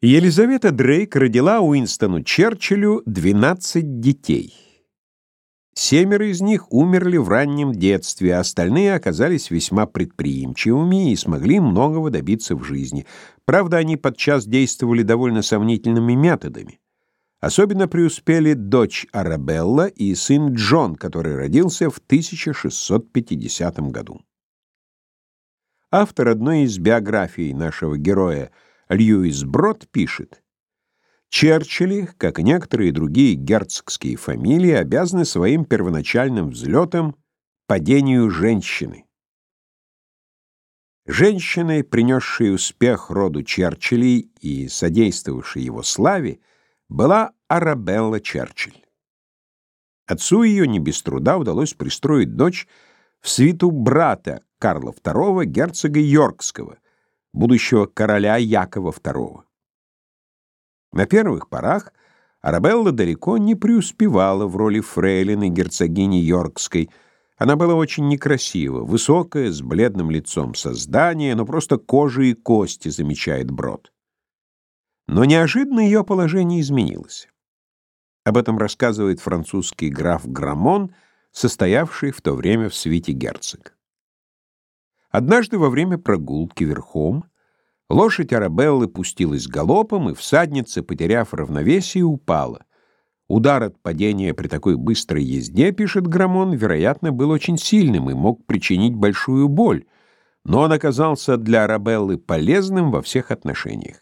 Елизавета Дрейк родила Уинстону Черчиллю 12 детей. Семеро из них умерли в раннем детстве, а остальные оказались весьма предприимчивыми и смогли многого добиться в жизни. Правда, они подчас действовали довольно сомнительными методами. Особенно преуспели дочь Арабелла и сын Джон, который родился в 1650 году. Автор одной из биографий нашего героя – Льюис Брод пишет, Черчилли, как и некоторые другие герцогские фамилии, обязаны своим первоначальным взлетом падению женщины. Женщиной, принесшей успех роду Черчиллей и содействовавшей его славе, была Арабелла Черчилль. Отцу ее не без труда удалось пристроить дочь в свиту брата Карла II, герцога Йоркского, будущего короля Якова II. На первых порах Арабелла далеко не преуспевала в роли фрейлины герцогини Йоркской. Она была очень некрасива, высокая, с бледным лицом создание, но просто кожа и кости, замечает Брод. Но неожиданно ее положение изменилось. Об этом рассказывает французский граф Грамон, состоявший в то время в свите герцог. Однажды во время прогулки верхом лошадь Арабеллы пустилась галопом, и всадница, потеряв равновесие, упала. Удар от падения при такой быстрой езде, пишет Грамон, вероятно, был очень сильным и мог причинить большую боль, но он оказался для Арабеллы полезным во всех отношениях.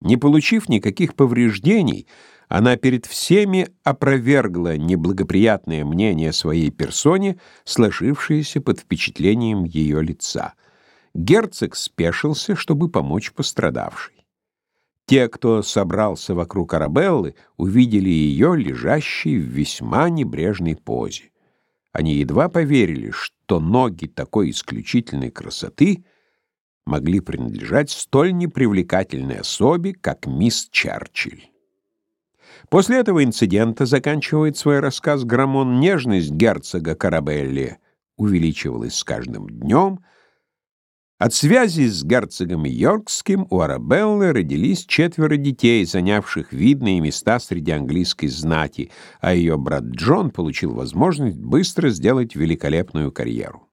Не получив никаких повреждений, она перед всеми опровергла неблагоприятное мнение своей персоне, сложившееся под впечатлением ее лица. Герцог спешился, чтобы помочь пострадавшей. Те, кто собрался вокруг Арабеллы, увидели ее лежащей в весьма небрежной позе. Они едва поверили, что ноги такой исключительной красоты могли принадлежать столь непривлекательной особе, как мисс Черчилль. После этого инцидента заканчивает свой рассказ Грамон нежность герцога Карабелли увеличивалась с каждым днем. От связи с герцогом Йоркским у Арабеллы родились четверо детей, занявших видные места среди английской знати, а ее брат Джон получил возможность быстро сделать великолепную карьеру.